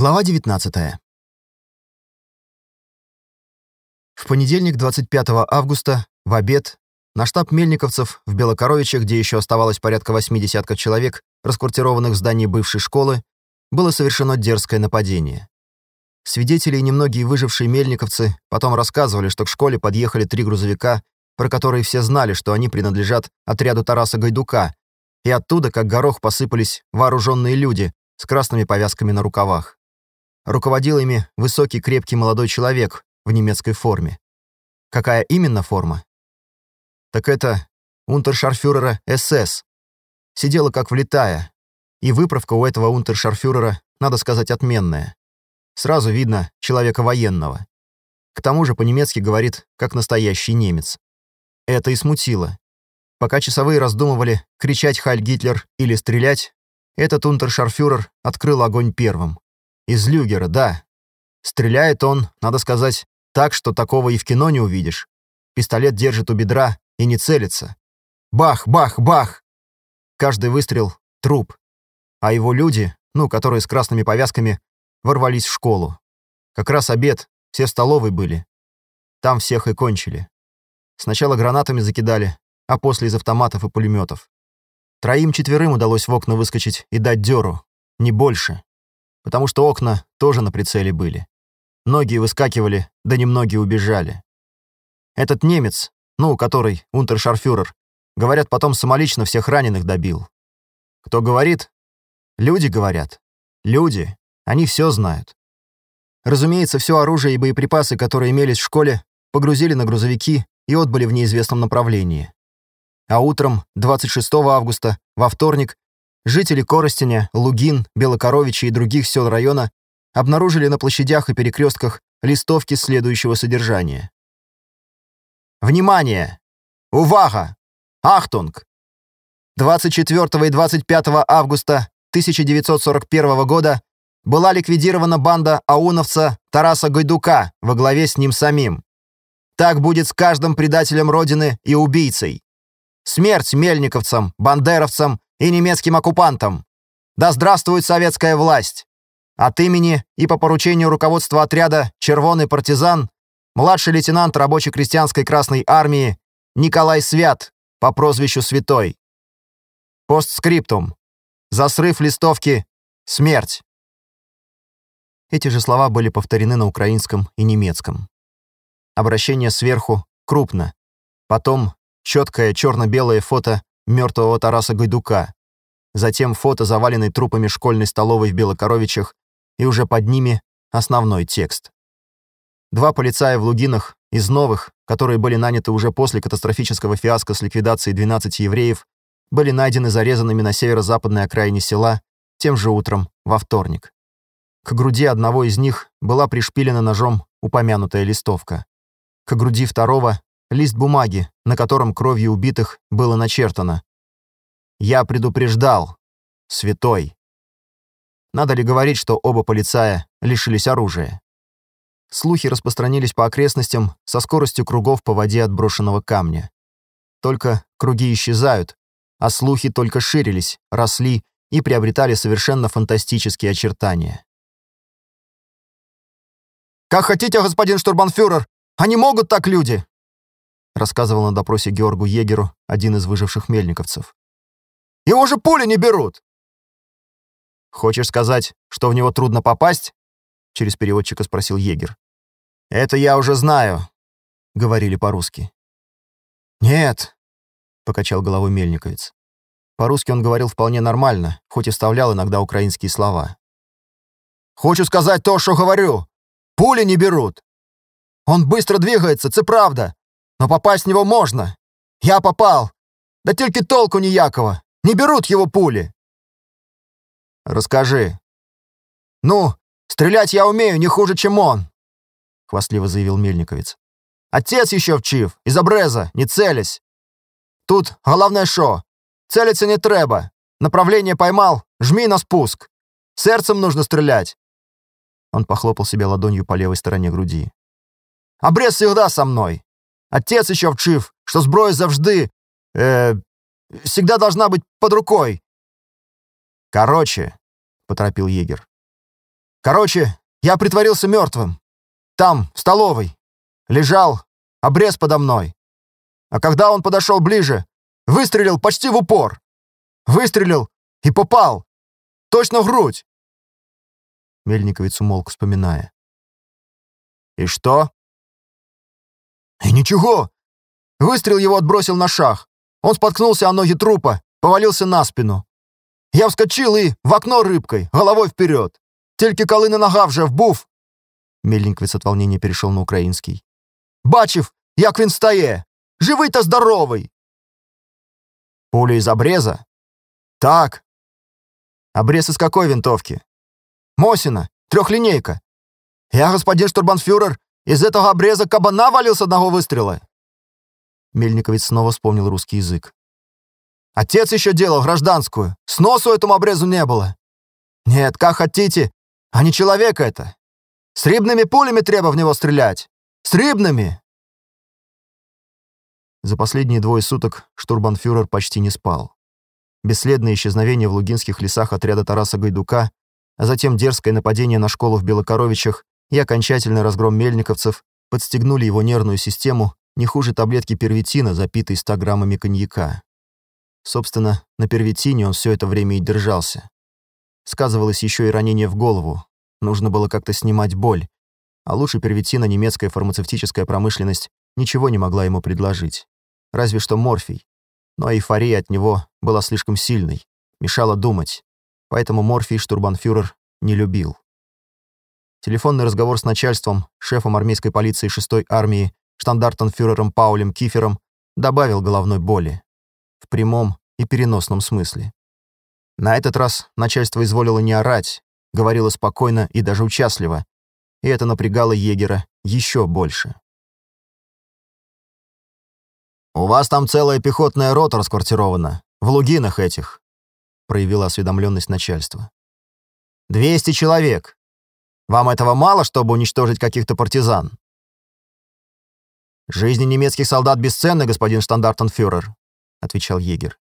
Глава 19. В понедельник, 25 августа, в обед, на штаб мельниковцев в Белокоровичах, где еще оставалось порядка восьми десятков человек, расквартированных в здании бывшей школы, было совершено дерзкое нападение. Свидетели и немногие выжившие мельниковцы потом рассказывали, что к школе подъехали три грузовика, про которые все знали, что они принадлежат отряду Тараса Гайдука, и оттуда, как горох, посыпались вооруженные люди с красными повязками на рукавах. Руководил ими высокий крепкий молодой человек в немецкой форме. Какая именно форма? Так это унтершарфюрера СС. Сидела как влетая. И выправка у этого унтершарфюрера, надо сказать, отменная. Сразу видно человека военного. К тому же по-немецки говорит, как настоящий немец. Это и смутило. Пока часовые раздумывали, кричать «Хайль Гитлер» или стрелять, этот унтершарфюрер открыл огонь первым. Из люгера, да. Стреляет он, надо сказать, так, что такого и в кино не увидишь. Пистолет держит у бедра и не целится. Бах, бах, бах! Каждый выстрел — труп. А его люди, ну, которые с красными повязками, ворвались в школу. Как раз обед, все в столовой были. Там всех и кончили. Сначала гранатами закидали, а после из автоматов и пулеметов. Троим-четверым удалось в окна выскочить и дать дёру, не больше потому что окна тоже на прицеле были. Многие выскакивали, да немногие убежали. Этот немец, ну, который унтершарфюрер, говорят, потом самолично всех раненых добил. Кто говорит? Люди говорят. Люди. Они все знают. Разумеется, все оружие и боеприпасы, которые имелись в школе, погрузили на грузовики и отбыли в неизвестном направлении. А утром, 26 августа, во вторник, Жители Коростеня, Лугин, Белокоровичи и других сел района обнаружили на площадях и перекрестках листовки следующего содержания. Внимание! Увага! Ахтунг! 24 и 25 августа 1941 года была ликвидирована банда ауновца Тараса Гайдука во главе с ним самим. Так будет с каждым предателем Родины и убийцей. Смерть мельниковцам, бандеровцам и немецким оккупантам! Да здравствует советская власть! От имени и по поручению руководства отряда «Червоный партизан» младший лейтенант рабоче-крестьянской Красной Армии Николай Свят по прозвищу Святой. Постскриптум. За срыв листовки «Смерть». Эти же слова были повторены на украинском и немецком. Обращение сверху крупно. Потом четкое черно-белое фото мертвого Тараса Гайдука, затем фото, заваленной трупами школьной столовой в Белокоровичах, и уже под ними основной текст. Два полицая в Лугинах из новых, которые были наняты уже после катастрофического фиаско с ликвидацией 12 евреев, были найдены зарезанными на северо-западной окраине села тем же утром, во вторник. К груди одного из них была пришпилена ножом упомянутая листовка. К груди второго лист бумаги, на котором кровью убитых было начертано. «Я предупреждал. Святой». Надо ли говорить, что оба полицая лишились оружия? Слухи распространились по окрестностям со скоростью кругов по воде от брошенного камня. Только круги исчезают, а слухи только ширились, росли и приобретали совершенно фантастические очертания. «Как хотите, господин штурманфюрер! Они могут так, люди!» Рассказывал на допросе Георгу Егеру, один из выживших мельниковцев. «Его же пули не берут!» «Хочешь сказать, что в него трудно попасть?» через переводчика спросил Егер. «Это я уже знаю», — говорили по-русски. «Нет», — покачал головой мельниковец. По-русски он говорил вполне нормально, хоть и вставлял иногда украинские слова. «Хочу сказать то, что говорю. Пули не берут. Он быстро двигается, це правда. Но попасть в него можно. Я попал. Да только толку ніякого. Не берут его пули. Расскажи. Ну, стрелять я умею не хуже, чем он, хвастливо заявил Мельниковец. Отец еще вчив, из обреза, не целясь. Тут головне що? Целиться не треба. Направление поймал, жми на спуск. Сердцем нужно стрелять. Он похлопал себя ладонью по левой стороне груди. Обрез всегда со мной. Отец еще вчив, что зброя завжди э, всегда должна быть под рукой. Короче, поторопил егер. Короче, я притворился мертвым. Там, в столовой. Лежал, обрез подо мной. А когда он подошел ближе, выстрелил почти в упор. Выстрелил и попал. Точно в грудь. Мельниковец умолк, вспоминая. «И что?» «И ничего. Выстрел его отбросил на шаг. Он споткнулся о ноги трупа, повалился на спину. Я вскочил и в окно рыбкой, головой вперед. Тільки коли на нога вже вбув. Мельниковець от волнения перешел на український. Бачив, як він стає. Живий та здоровий. Пуля из обреза? Так. Обрез из какой винтовки? Мосина, трехлинейка. Я, господин штурбанфюрер, из этого обреза кабана валил с одного выстрела. Мельниковец снова вспомнил русский язык. Отец еще делал гражданскую. Сносу этому обрезу не было. Нет, как хотите, а не человека это. С рыбными пулями треба в него стрелять. С рыбными!» За последние двое суток штурбанфюрер почти не спал. Бесследное исчезновение в лугинских лесах отряда Тараса Гайдука, а затем дерзкое нападение на школу в Белокоровичах и окончательный разгром мельниковцев подстегнули его нервную систему не хуже таблетки первитина, запитой 100 граммами коньяка. Собственно, на первитине он все это время и держался. Сказывалось еще и ранение в голову. Нужно было как-то снимать боль. А лучше первитина немецкая фармацевтическая промышленность ничего не могла ему предложить. Разве что морфий. Но эйфория от него была слишком сильной, мешала думать. Поэтому морфий штурбанфюрер не любил. Телефонный разговор с начальством, шефом армейской полиции 6-й армии, штандартенфюрером Паулем Кифером добавил головной боли. В прямом и переносном смысле. На этот раз начальство изволило не орать, говорило спокойно и даже участливо, и это напрягало егера еще больше. «У вас там целая пехотная рота расквартирована, в лугинах этих», проявила осведомленность начальства. «Двести человек. Вам этого мало, чтобы уничтожить каких-то партизан?» «Жизни немецких солдат бесценны, господин штандартенфюрер», отвечал егер.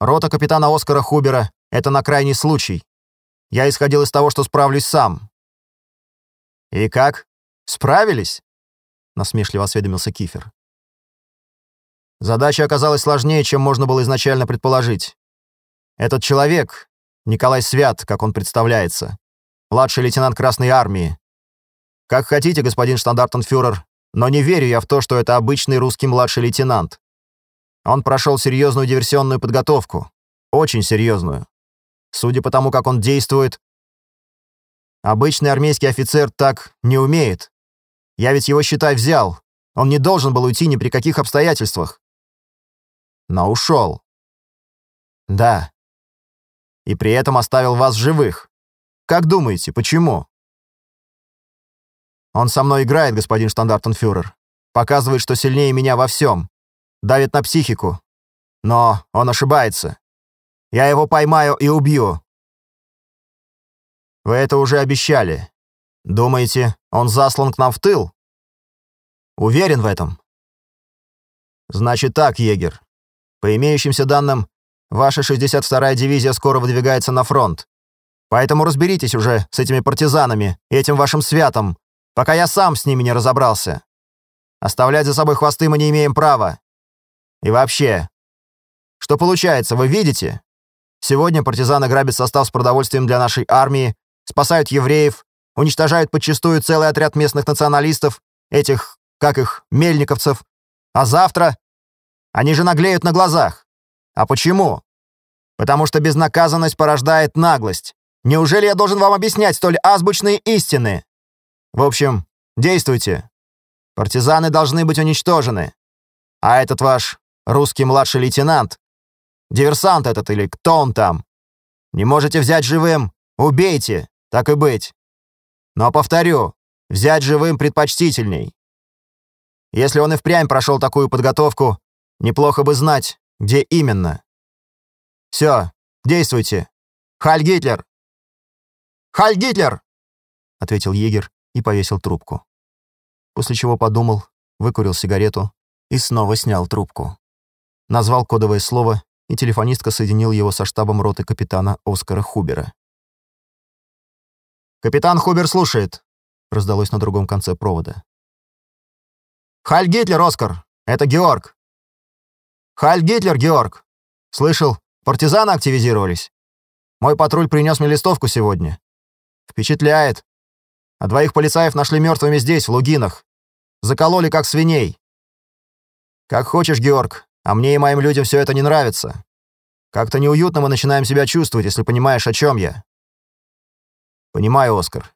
Рота капитана Оскара Хубера — это на крайний случай. Я исходил из того, что справлюсь сам». «И как? Справились?» — насмешливо осведомился Кифер. Задача оказалась сложнее, чем можно было изначально предположить. Этот человек, Николай Свят, как он представляется, младший лейтенант Красной Армии. Как хотите, господин штандартенфюрер, но не верю я в то, что это обычный русский младший лейтенант. Он прошел серьезную диверсионную подготовку. Очень серьезную. Судя по тому, как он действует, обычный армейский офицер так не умеет. Я ведь его, считай, взял. Он не должен был уйти ни при каких обстоятельствах. Но ушел. Да. И при этом оставил вас живых. Как думаете, почему? Он со мной играет, господин штандартенфюрер. Показывает, что сильнее меня во всем давит на психику. Но он ошибается. Я его поймаю и убью. Вы это уже обещали. Думаете, он заслан к нам в тыл? Уверен в этом? Значит так, егер. По имеющимся данным, ваша 62-я дивизия скоро выдвигается на фронт. Поэтому разберитесь уже с этими партизанами и этим вашим святом, пока я сам с ними не разобрался. Оставлять за собой хвосты мы не имеем права. И вообще, что получается, вы видите? Сегодня партизаны грабят состав с продовольствием для нашей армии, спасают евреев, уничтожают подчистую целый отряд местных националистов, этих, как их, мельниковцев. А завтра они же наглеют на глазах. А почему? Потому что безнаказанность порождает наглость. Неужели я должен вам объяснять столь азбучные истины? В общем, действуйте. Партизаны должны быть уничтожены. А этот ваш Русский младший лейтенант. Диверсант этот или кто он там. Не можете взять живым? Убейте, так и быть. Но повторю, взять живым предпочтительней. Если он и впрямь прошел такую подготовку, неплохо бы знать, где именно. Все, действуйте. Халь Гитлер! Халь Гитлер! ответил егер и повесил трубку. После чего подумал, выкурил сигарету и снова снял трубку назвал кодовое слово, и телефонистка соединил его со штабом роты капитана Оскара Хубера. «Капитан Хубер слушает», — раздалось на другом конце провода. «Халь Гитлер, Оскар! Это Георг!» «Халь Гитлер, Георг! Слышал, партизаны активизировались. Мой патруль принес мне листовку сегодня. Впечатляет. А двоих полицаев нашли мертвыми здесь, в Лугинах. Закололи, как свиней. Как хочешь, Георг, а мне и моим людям все это не нравится. Как-то неуютно мы начинаем себя чувствовать, если понимаешь, о чем я. Понимаю, Оскар.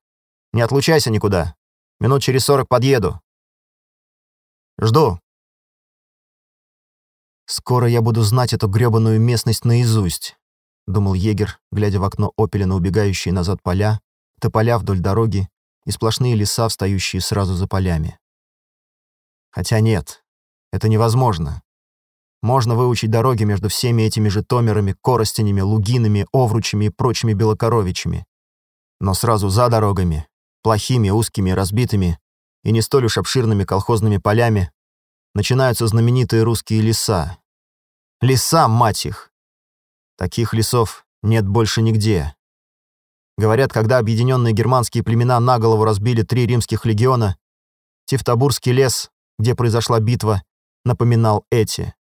Не отлучайся никуда. Минут через сорок подъеду. Жду. Скоро я буду знать эту грёбаную местность наизусть, думал егер, глядя в окно «Опеля» на убегающие назад поля, тополя вдоль дороги и сплошные леса, встающие сразу за полями. Хотя нет, это невозможно. Можно выучить дороги между всеми этими же томерами, коростянями, лугинами, овручами и прочими белокоровичами. Но сразу за дорогами, плохими, узкими, разбитыми и не столь уж обширными колхозными полями, начинаются знаменитые русские леса. Леса, мать их! Таких лесов нет больше нигде. Говорят, когда объединенные германские племена на голову разбили три римских легиона, Тевтобурский лес, где произошла битва, напоминал эти.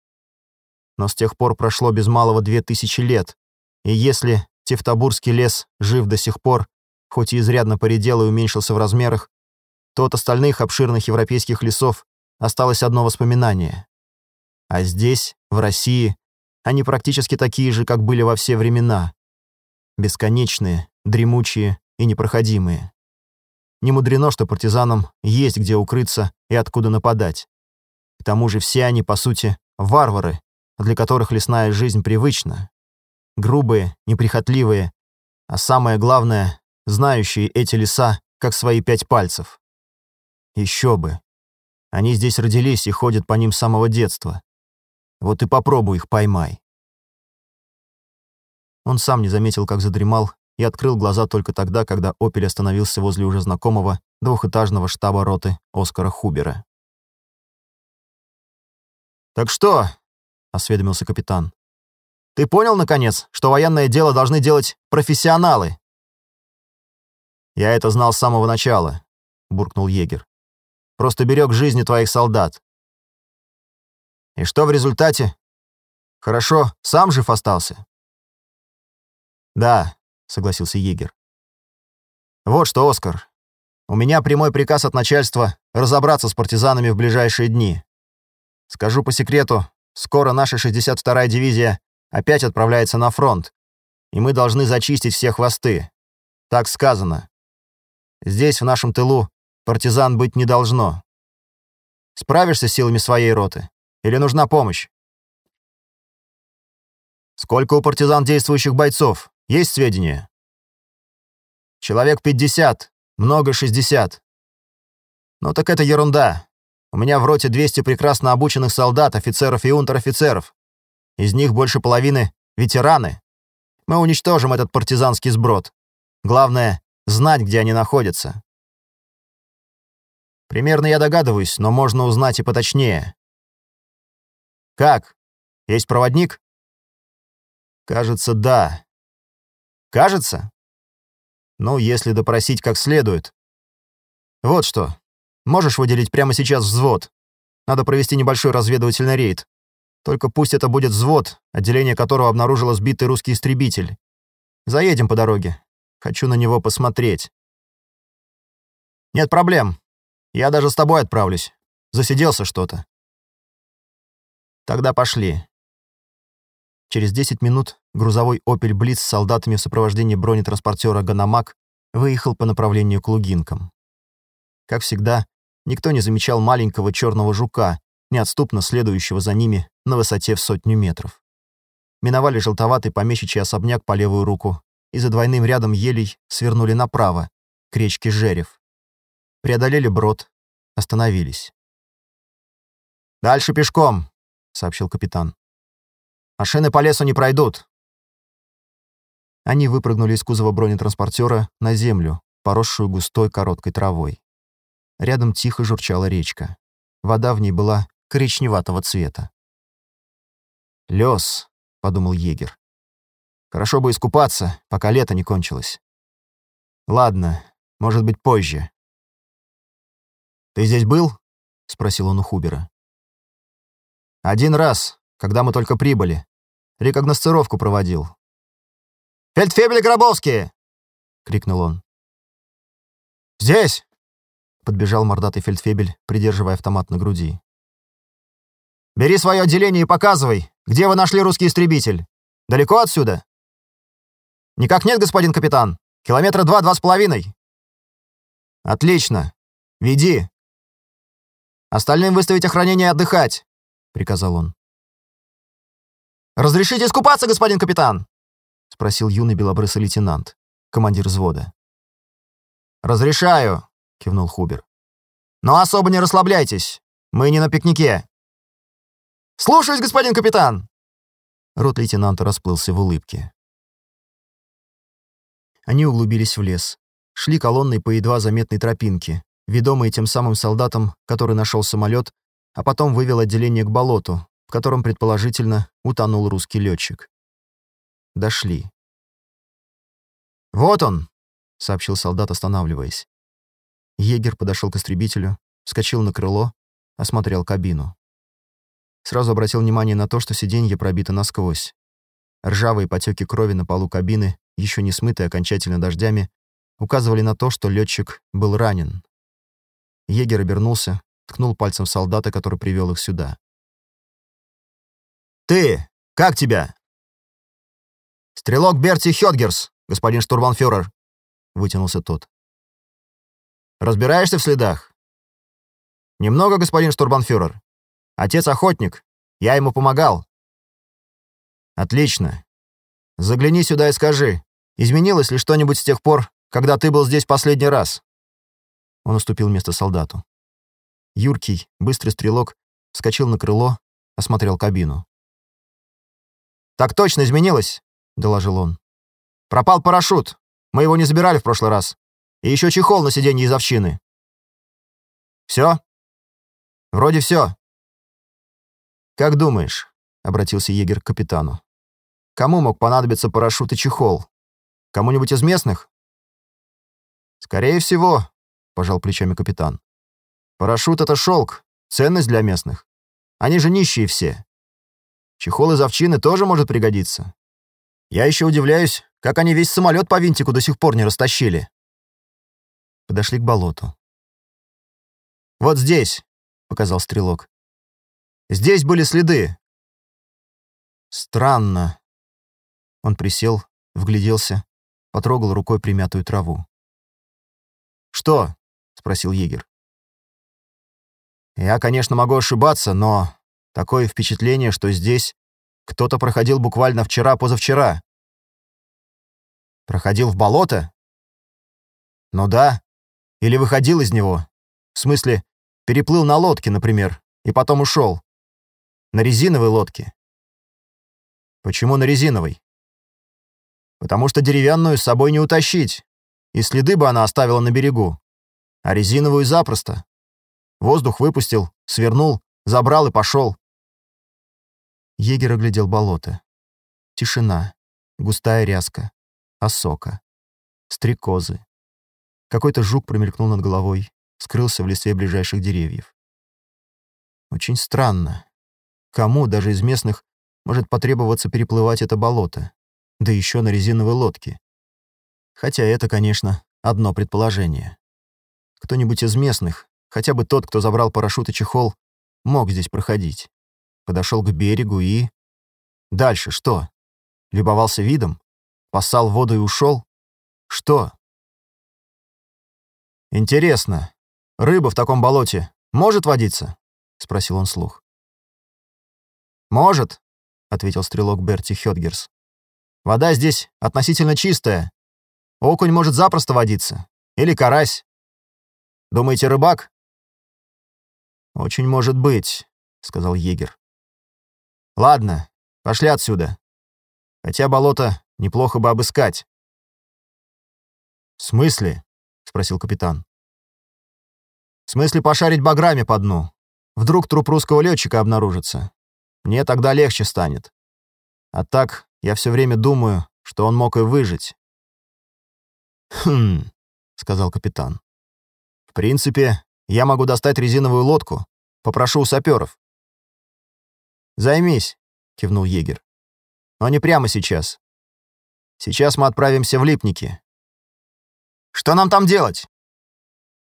Но с тех пор прошло без малого две тысячи лет, и если Тевтобурский лес жив до сих пор, хоть и изрядно поредел и уменьшился в размерах, то от остальных обширных европейских лесов осталось одно воспоминание. А здесь, в России, они практически такие же, как были во все времена. Бесконечные, дремучие и непроходимые. Не мудрено, что партизанам есть где укрыться и откуда нападать. К тому же все они, по сути, варвары, для которых лесная жизнь привычна. Грубые, неприхотливые, а самое главное, знающие эти леса, как свои пять пальцев. Еще бы. Они здесь родились и ходят по ним с самого детства. Вот и попробуй их поймай. Он сам не заметил, как задремал, и открыл глаза только тогда, когда «Опель» остановился возле уже знакомого двухэтажного штаба роты Оскара Хубера. «Так что?» — осведомился капитан. «Ты понял, наконец, что военное дело должны делать профессионалы?» «Я это знал с самого начала», — буркнул егер. «Просто берег жизни твоих солдат». «И что в результате?» «Хорошо, сам жив остался?» «Да», — согласился егер. «Вот что, Оскар, у меня прямой приказ от начальства разобраться с партизанами в ближайшие дни. Скажу по секрету, скоро наша 62-я дивизия опять отправляется на фронт, и мы должны зачистить все хвосты. Так сказано. Здесь, в нашем тылу, партизан быть не должно. Справишься с силами своей роты? Или нужна помощь? Сколько у партизан действующих бойцов? Есть сведения? Человек 50, много 60. Ну так это ерунда. У меня в роте 200 прекрасно обученных солдат, офицеров и унтер-офицеров. Из них больше половины — ветераны. Мы уничтожим этот партизанский сброд. Главное — знать, где они находятся. Примерно я догадываюсь, но можно узнать и поточнее. Как? Есть проводник? Кажется, да. Кажется? Ну, если допросить как следует. Вот что. Можешь выделить прямо сейчас взвод? Надо провести небольшой разведывательный рейд. Только пусть это будет взвод, отделение которого обнаружило сбитый русский истребитель. Заедем по дороге. Хочу на него посмотреть. Нет проблем. Я даже с тобой отправлюсь. Засиделся что-то. Тогда пошли. Через 10 минут грузовой «Опель Блиц» с солдатами в сопровождении бронетранспортера «Ганамак» выехал по направлению к Лугинкам. Как всегда, Никто не замечал маленького черного жука, неотступно следующего за ними на высоте в сотню метров. Миновали желтоватый помещичий особняк по левую руку и за двойным рядом елей свернули направо, к речке Жерев. Преодолели брод, остановились. «Дальше пешком», — сообщил капитан. «Машины по лесу не пройдут». Они выпрыгнули из кузова бронетранспортера на землю, поросшую густой короткой травой. Рядом тихо журчала речка. Вода в ней была коричневатого цвета. «Лёс», — подумал егер. «Хорошо бы искупаться, пока лето не кончилось». «Ладно, может быть, позже. «Ты здесь был?» — спросил он у Хубера. «Один раз, когда мы только прибыли. Рекогносцировку проводил». «Фельдфебель Гробовский!» — крикнул он. «Здесь!» — подбежал мордатый фельдфебель, придерживая автомат на груди. «Бери свое отделение и показывай, где вы нашли русский истребитель. Далеко отсюда?» «Никак нет, господин капитан. Километра два-два с половиной». «Отлично. Веди». «Остальным выставить охранение и отдыхать», — приказал он. «Разрешите искупаться, господин капитан?» — спросил юный белобрысый лейтенант, командир взвода. «Разрешаю», — кивнул Хубер. «Но особо не расслабляйтесь. Мы не на пикнике». «Слушаюсь, господин капитан!» Рот лейтенанта расплылся в улыбке. Они углубились в лес. Шли колонной по едва заметной тропинке, ведомые тем самым солдатом, который нашел самолет, а потом вывел отделение к болоту, котором, предположительно, утонул русский летчик. Дошли. «Вот он!» — сообщил солдат, останавливаясь. Егер подошел к истребителю, вскочил на крыло, осмотрел кабину. Сразу обратил внимание на то, что сиденье пробито насквозь. Ржавые потеки крови на полу кабины, еще не смытые окончательно дождями, указывали на то, что летчик был ранен. Егер обернулся, ткнул пальцем солдата, который привел их сюда. «Ты! Как тебя?» «Стрелок Берти Хёдгерс, господин штурманфюрер», — вытянулся тот. «Разбираешься в следах?» «Немного, господин штурманфюрер. Отец охотник. Я ему помогал». «Отлично. Загляни сюда и скажи, изменилось ли что-нибудь с тех пор, когда ты был здесь последний раз?» Он уступил место солдату. Юркий, быстрый стрелок, вскочил на крыло, осмотрел кабину. «Так точно изменилось», — доложил он. «Пропал парашют. Мы его не забирали в прошлый раз. И еще чехол на сиденье из овчины». «Все?» «Вроде все». «Как думаешь?» — обратился егерь к капитану. «Кому мог понадобиться парашют и чехол? Кому-нибудь из местных?» «Скорее всего», — пожал плечами капитан. «Парашют — это шелк, ценность для местных. Они же нищие все. Чехол из овчины тоже может пригодиться. Я еще удивляюсь, как они весь самолет по винтику до сих пор не растащили». Подошли к болоту. «Вот здесь», — показал стрелок. «Здесь были следы». «Странно». Он присел, вгляделся, потрогал рукой примятую траву. «Что?» — спросил егер. «Я, конечно, могу ошибаться, но такое впечатление, что здесь кто-то проходил буквально вчера-позавчера». «Проходил в болото?» «Ну да. Или выходил из него. В смысле, переплыл на лодке, например, и потом ушел. На резиновой лодке». «Почему на резиновой?» «Потому что деревянную с собой не утащить и следы бы она оставила на берегу. А резиновую запросто. Воздух выпустил, свернул, забрал и пошел. Егер оглядел болото. Тишина, густая ряска, осока, стрекозы. Какой-то жук промелькнул над головой, скрылся в листве ближайших деревьев. Очень странно. Кому, даже из местных, может потребоваться переплывать это болото? Да еще на резиновой лодке. Хотя это, конечно, одно предположение. Кто-нибудь из местных, хотя бы тот, кто забрал парашют и чехол, мог здесь проходить. Подошел к берегу и... Дальше что? Любовался видом? Поссал воду и ушел? Что? «Интересно, рыба в таком болоте может водиться?» — спросил он слух. «Может», — ответил стрелок Берти Хёдгерс. «Вода здесь относительно чистая, Окунь может запросто водиться. Или карась. Думаете, рыбак? Очень может быть, сказал егер. Ладно, пошли отсюда. Хотя болото неплохо бы обыскать. В смысле? спросил капитан. В смысле пошарить баграми по дну. Вдруг труп русского летчика обнаружится. Мне тогда легче станет. А так я все время думаю, что он мог и выжить. «Хм...» — сказал капитан. «В принципе, я могу достать резиновую лодку. Попрошу у саперов». «Займись», — кивнул егерь. «Но не прямо сейчас. Сейчас мы отправимся в Липники». «Что нам там делать?»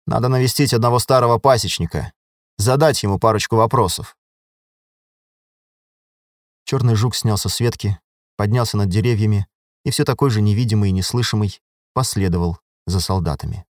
«Надо навестить одного старого пасечника, задать ему парочку вопросов». Черный жук снялся с ветки, поднялся над деревьями и все такой же невидимый и неслышимый последовал за солдатами.